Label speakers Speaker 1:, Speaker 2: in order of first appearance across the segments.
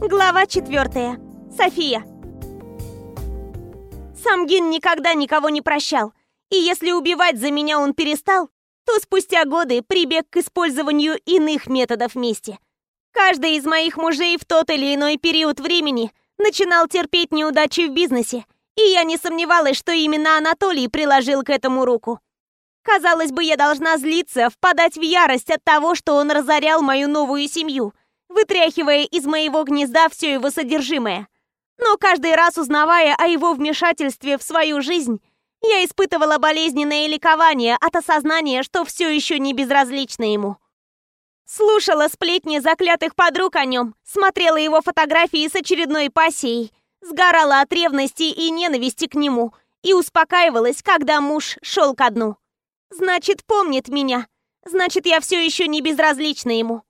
Speaker 1: Глава четвертая. София. Самгин никогда никого не прощал. И если убивать за меня он перестал, то спустя годы прибег к использованию иных методов мести. Каждый из моих мужей в тот или иной период времени начинал терпеть неудачи в бизнесе, и я не сомневалась, что именно Анатолий приложил к этому руку. Казалось бы, я должна злиться, впадать в ярость от того, что он разорял мою новую семью, вытряхивая из моего гнезда все его содержимое. Но каждый раз узнавая о его вмешательстве в свою жизнь, я испытывала болезненное ликование от осознания, что все еще не безразлично ему. Слушала сплетни заклятых подруг о нем, смотрела его фотографии с очередной пассией, сгорала от ревности и ненависти к нему и успокаивалась, когда муж шел ко дну. Значит, помнит меня. Значит, я все еще не безразлична ему.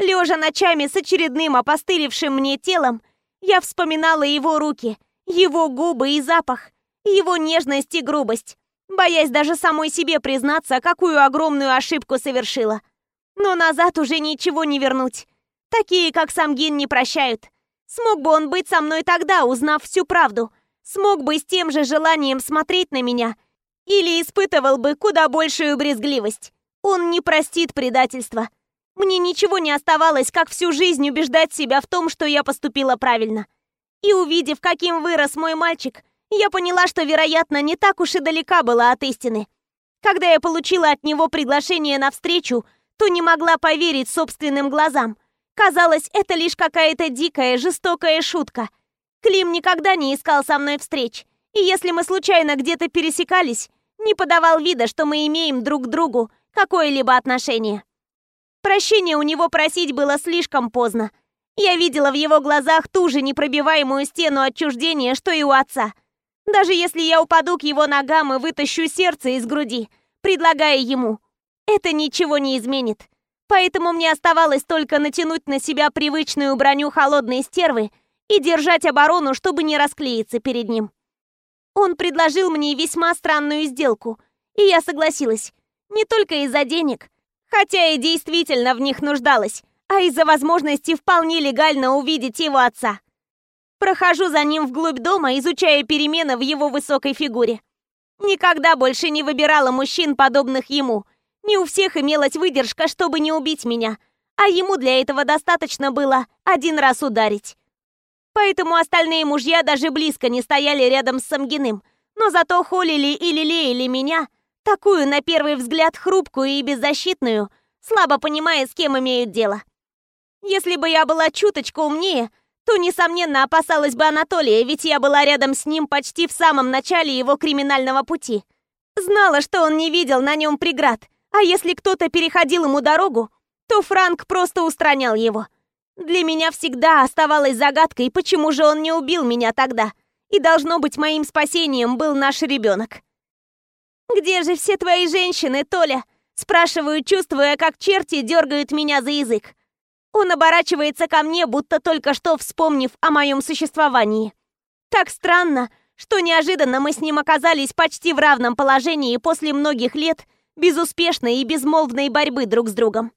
Speaker 1: Лежа ночами с очередным опостылевшим мне телом, я вспоминала его руки, его губы и запах, его нежность и грубость, боясь даже самой себе признаться, какую огромную ошибку совершила. Но назад уже ничего не вернуть. Такие, как Самгин, не прощают. Смог бы он быть со мной тогда, узнав всю правду? Смог бы с тем же желанием смотреть на меня – или испытывал бы куда большую брезгливость. Он не простит предательства. Мне ничего не оставалось, как всю жизнь убеждать себя в том, что я поступила правильно. И увидев, каким вырос мой мальчик, я поняла, что, вероятно, не так уж и далека была от истины. Когда я получила от него приглашение на встречу, то не могла поверить собственным глазам. Казалось, это лишь какая-то дикая, жестокая шутка. Клим никогда не искал со мной встреч. И если мы случайно где-то пересекались, не подавал вида, что мы имеем друг к другу какое-либо отношение. Прощения у него просить было слишком поздно. Я видела в его глазах ту же непробиваемую стену отчуждения, что и у отца. Даже если я упаду к его ногам и вытащу сердце из груди, предлагая ему, это ничего не изменит. Поэтому мне оставалось только натянуть на себя привычную броню холодной стервы и держать оборону, чтобы не расклеиться перед ним. Он предложил мне весьма странную сделку, и я согласилась. Не только из-за денег, хотя и действительно в них нуждалась, а из-за возможности вполне легально увидеть его отца. Прохожу за ним вглубь дома, изучая перемены в его высокой фигуре. Никогда больше не выбирала мужчин, подобных ему. Не у всех имелась выдержка, чтобы не убить меня, а ему для этого достаточно было один раз ударить. Поэтому остальные мужья даже близко не стояли рядом с Самгиным, но зато холили и лелеяли меня, такую, на первый взгляд, хрупкую и беззащитную, слабо понимая, с кем имеют дело. Если бы я была чуточку умнее, то, несомненно, опасалась бы Анатолия, ведь я была рядом с ним почти в самом начале его криминального пути. Знала, что он не видел на нем преград, а если кто-то переходил ему дорогу, то Франк просто устранял его. Для меня всегда оставалось загадкой, почему же он не убил меня тогда. И должно быть, моим спасением был наш ребенок. «Где же все твои женщины, Толя?» Спрашиваю, чувствуя, как черти дергают меня за язык. Он оборачивается ко мне, будто только что вспомнив о моем существовании. Так странно, что неожиданно мы с ним оказались почти в равном положении после многих лет безуспешной и безмолвной борьбы друг с другом.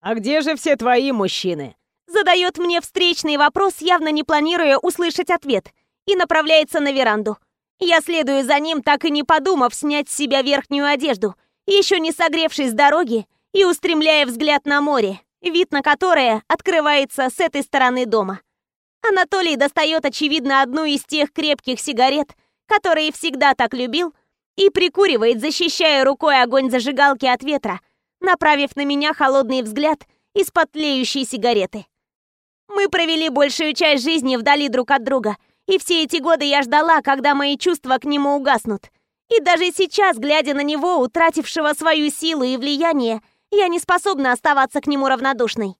Speaker 2: «А где же все твои мужчины?»
Speaker 1: Задает мне встречный вопрос, явно не планируя услышать ответ, и направляется на веранду. Я следую за ним, так и не подумав снять с себя верхнюю одежду, еще не согревшись с дороги и устремляя взгляд на море, вид на которое открывается с этой стороны дома. Анатолий достает, очевидно, одну из тех крепких сигарет, которые всегда так любил, и прикуривает, защищая рукой огонь зажигалки от ветра, направив на меня холодный взгляд из-под тлеющей сигареты. Мы провели большую часть жизни вдали друг от друга, и все эти годы я ждала, когда мои чувства к нему угаснут. И даже сейчас, глядя на него, утратившего свою силу и влияние, я не способна оставаться к нему равнодушной.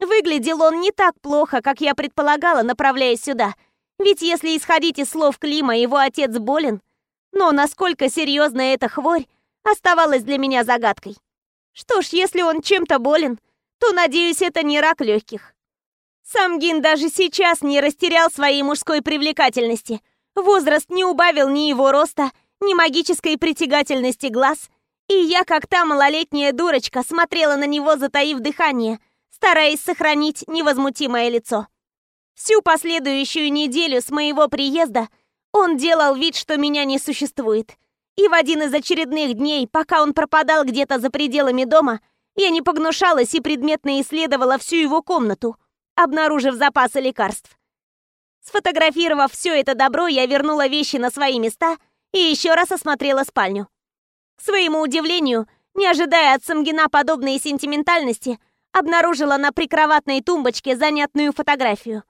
Speaker 1: Выглядел он не так плохо, как я предполагала, направляясь сюда. Ведь если исходить из слов Клима, его отец болен. Но насколько серьезна эта хворь, оставалось для меня загадкой. Что ж, если он чем-то болен, то, надеюсь, это не рак легких. Сам Гин даже сейчас не растерял своей мужской привлекательности. Возраст не убавил ни его роста, ни магической притягательности глаз. И я, как та малолетняя дурочка, смотрела на него, затаив дыхание, стараясь сохранить невозмутимое лицо. Всю последующую неделю с моего приезда он делал вид, что меня не существует. И в один из очередных дней, пока он пропадал где-то за пределами дома, я не погнушалась и предметно исследовала всю его комнату, обнаружив запасы лекарств. Сфотографировав все это добро, я вернула вещи на свои места и еще раз осмотрела спальню. К своему удивлению, не ожидая от Самгина подобной сентиментальности, обнаружила на прикроватной тумбочке занятную фотографию.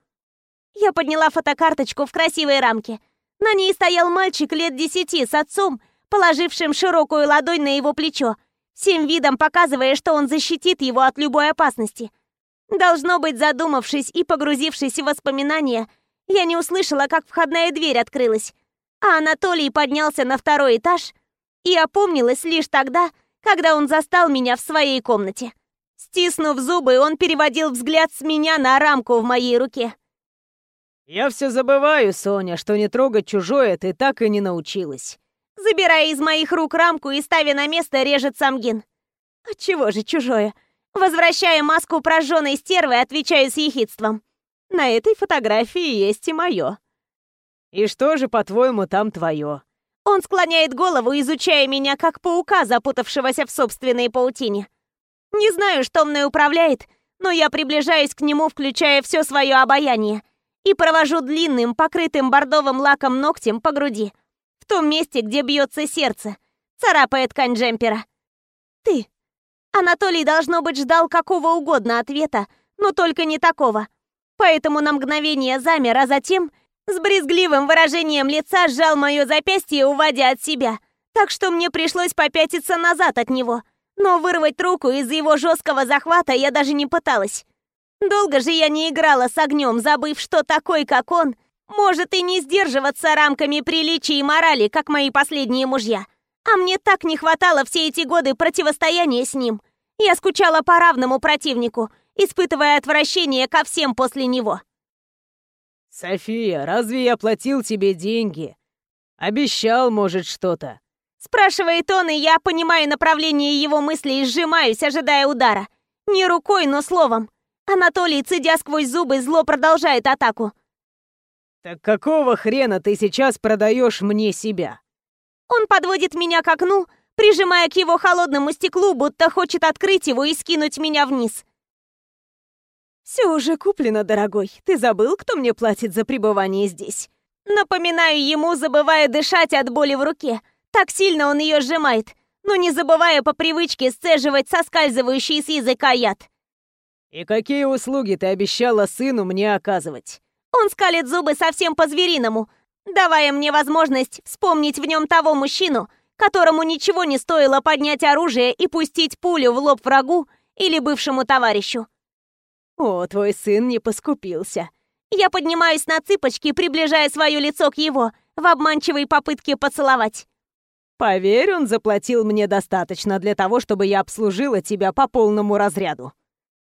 Speaker 1: Я подняла фотокарточку в красивой рамке. На ней стоял мальчик лет десяти с отцом, положившим широкую ладонь на его плечо, всем видом показывая, что он защитит его от любой опасности. Должно быть, задумавшись и погрузившись в воспоминания, я не услышала, как входная дверь открылась, а Анатолий поднялся на второй этаж и опомнилась лишь тогда, когда он застал меня в своей комнате. Стиснув зубы, он переводил взгляд с меня на рамку в моей руке.
Speaker 2: «Я все забываю, Соня, что не трогать чужое ты так и не научилась».
Speaker 1: Забирая из моих рук рамку и ставя на место, режет Самгин. «Отчего же чужое?» Возвращая маску прожженной стервы, отвечаю с ехидством. На этой фотографии есть и мое.
Speaker 2: И что же, по-твоему, там твое?
Speaker 1: Он склоняет голову, изучая меня, как паука, запутавшегося в собственной паутине. Не знаю, что мной управляет, но я приближаюсь к нему, включая все свое обаяние, и провожу длинным, покрытым бордовым лаком ногтем по груди, в том месте, где бьется сердце, царапая ткань джемпера. Ты. Анатолий, должно быть, ждал какого угодно ответа, но только не такого. Поэтому на мгновение замер, а затем с брезгливым выражением лица сжал мое запястье, уводя от себя. Так что мне пришлось попятиться назад от него. Но вырвать руку из его жесткого захвата я даже не пыталась. Долго же я не играла с огнем, забыв, что такой, как он, может и не сдерживаться рамками приличия и морали, как мои последние мужья. А мне так не хватало все эти годы противостояния с ним. Я скучала по равному противнику, испытывая отвращение ко всем после него.
Speaker 2: «София, разве я платил тебе деньги? Обещал, может, что-то?»
Speaker 1: Спрашивает он, и я понимаю направление его мыслей и сжимаюсь, ожидая удара. Не рукой, но словом. Анатолий, цедя сквозь зубы, зло продолжает атаку.
Speaker 2: «Так какого хрена ты сейчас продаешь мне себя?»
Speaker 1: Он подводит меня к окну, прижимая к его холодному стеклу, будто хочет открыть его и скинуть меня вниз. «Все уже куплено, дорогой. Ты забыл, кто мне платит за пребывание здесь?» Напоминаю ему, забывая дышать от боли в руке. Так сильно он ее сжимает, но не забывая по привычке сцеживать соскальзывающий с языка яд.
Speaker 2: «И какие услуги ты обещала сыну мне оказывать?»
Speaker 1: Он скалит зубы совсем по-звериному, давая мне возможность вспомнить в нем того мужчину, которому ничего не стоило поднять оружие и пустить пулю в лоб врагу или бывшему товарищу.
Speaker 2: «О, твой сын не поскупился».
Speaker 1: Я поднимаюсь на цыпочки, приближая свое лицо к его, в обманчивой попытке поцеловать.
Speaker 2: «Поверь, он заплатил мне достаточно для того, чтобы я обслужила тебя по полному разряду».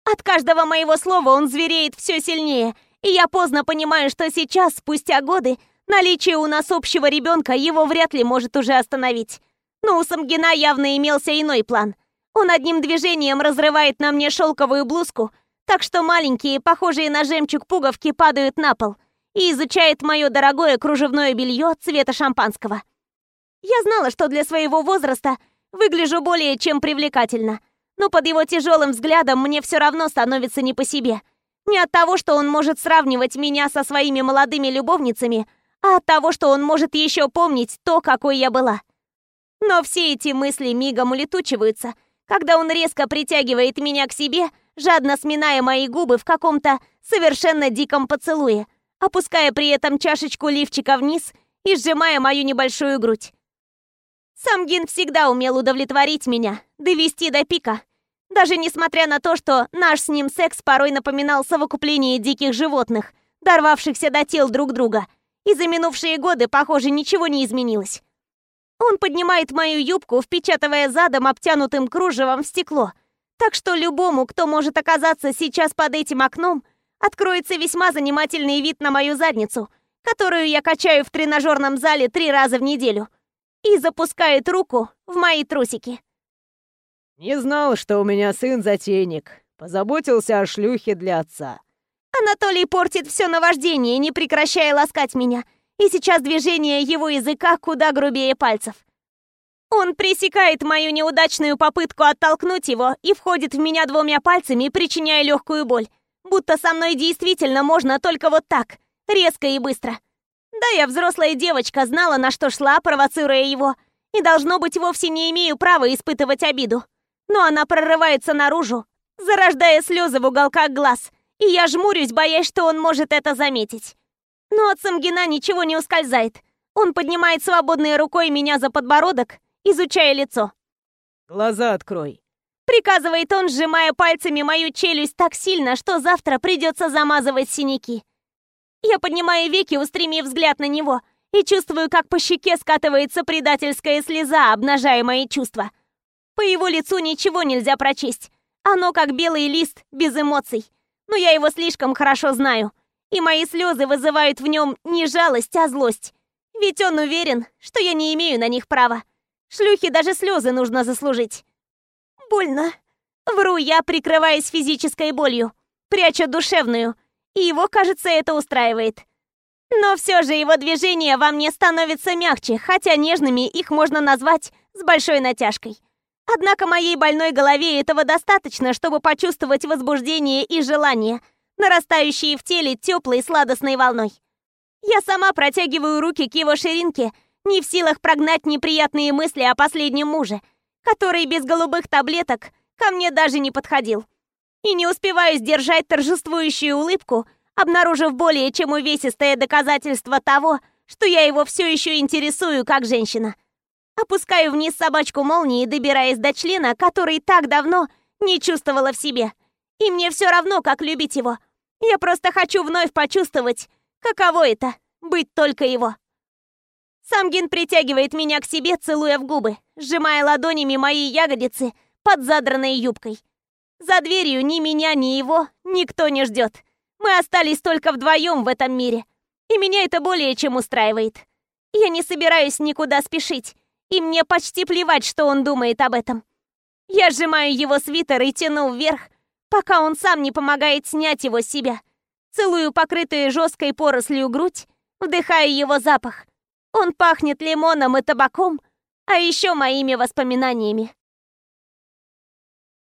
Speaker 1: От каждого моего слова он звереет все сильнее, и я поздно понимаю, что сейчас, спустя годы, наличие у нас общего ребенка его вряд ли может уже остановить. Но у Самгина явно имелся иной план. Он одним движением разрывает на мне шелковую блузку, так что маленькие, похожие на жемчуг пуговки падают на пол и изучает мое дорогое кружевное белье цвета шампанского. Я знала, что для своего возраста выгляжу более чем привлекательно, но под его тяжелым взглядом мне все равно становится не по себе. Не от того, что он может сравнивать меня со своими молодыми любовницами, а от того, что он может еще помнить то, какой я была. Но все эти мысли мигом улетучиваются, когда он резко притягивает меня к себе — жадно сминая мои губы в каком-то совершенно диком поцелуе, опуская при этом чашечку лифчика вниз и сжимая мою небольшую грудь. Сам Гин всегда умел удовлетворить меня, довести до пика. Даже несмотря на то, что наш с ним секс порой напоминал совокупление диких животных, дорвавшихся до тел друг друга. И за минувшие годы, похоже, ничего не изменилось. Он поднимает мою юбку, впечатывая задом обтянутым кружевом в стекло — так что любому, кто может оказаться сейчас под этим окном, откроется весьма занимательный вид на мою задницу, которую я качаю в тренажерном зале три раза в неделю, и запускает руку в мои трусики.
Speaker 2: «Не знал, что у меня сын затейник. Позаботился о шлюхе для отца».
Speaker 1: Анатолий портит все наваждение, не прекращая ласкать меня. И сейчас движение его языка куда грубее пальцев. Он пресекает мою неудачную попытку оттолкнуть его и входит в меня двумя пальцами, причиняя легкую боль. Будто со мной действительно можно только вот так, резко и быстро. Да, я взрослая девочка, знала, на что шла, провоцируя его, и, должно быть, вовсе не имею права испытывать обиду. Но она прорывается наружу, зарождая слезы в уголках глаз, и я жмурюсь, боясь, что он может это заметить. Но от Самгина ничего не ускользает. Он поднимает свободной рукой меня за подбородок, изучая лицо.
Speaker 2: «Глаза открой», —
Speaker 1: приказывает он, сжимая пальцами мою челюсть так сильно, что завтра придется замазывать синяки. Я поднимаю веки, устремив взгляд на него, и чувствую, как по щеке скатывается предательская слеза, обнажая мои чувства. По его лицу ничего нельзя прочесть. Оно как белый лист, без эмоций. Но я его слишком хорошо знаю. И мои слезы вызывают в нем не жалость, а злость. Ведь он уверен, что я не имею на них права. Шлюхе даже слезы нужно заслужить. Больно. Вру я, прикрываясь физической болью, пряча душевную. И его, кажется, это устраивает. Но все же его движения во мне становятся мягче, хотя нежными их можно назвать с большой натяжкой. Однако моей больной голове этого достаточно, чтобы почувствовать возбуждение и желание, нарастающие в теле теплой сладостной волной. Я сама протягиваю руки к его ширинке, не в силах прогнать неприятные мысли о последнем муже, который без голубых таблеток ко мне даже не подходил. И не успеваю сдержать торжествующую улыбку, обнаружив более чем увесистое доказательство того, что я его все еще интересую как женщина. Опускаю вниз собачку молнии, добираясь до члена, который так давно не чувствовала в себе. И мне все равно, как любить его. Я просто хочу вновь почувствовать, каково это — быть только его. Самгин притягивает меня к себе, целуя в губы, сжимая ладонями мои ягодицы под задранной юбкой. За дверью ни меня, ни его никто не ждет. Мы остались только вдвоем в этом мире. И меня это более чем устраивает. Я не собираюсь никуда спешить, и мне почти плевать, что он думает об этом. Я сжимаю его свитер и тяну вверх, пока он сам не помогает снять его с себя. Целую покрытую жесткой порослью грудь, вдыхаю его запах. Он пахнет лимоном и табаком, а еще моими воспоминаниями.